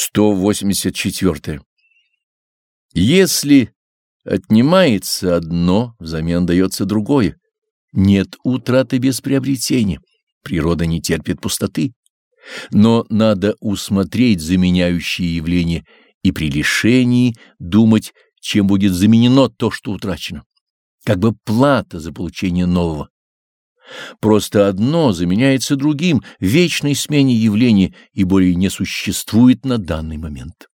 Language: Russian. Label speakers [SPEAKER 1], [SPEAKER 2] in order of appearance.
[SPEAKER 1] 184. Если отнимается одно, взамен дается другое. Нет утраты без приобретения. Природа не терпит пустоты. Но надо усмотреть заменяющие явления и при лишении думать, чем будет заменено то, что утрачено. Как бы плата за получение нового. Просто одно заменяется другим в вечной смене явления и более не существует на данный момент.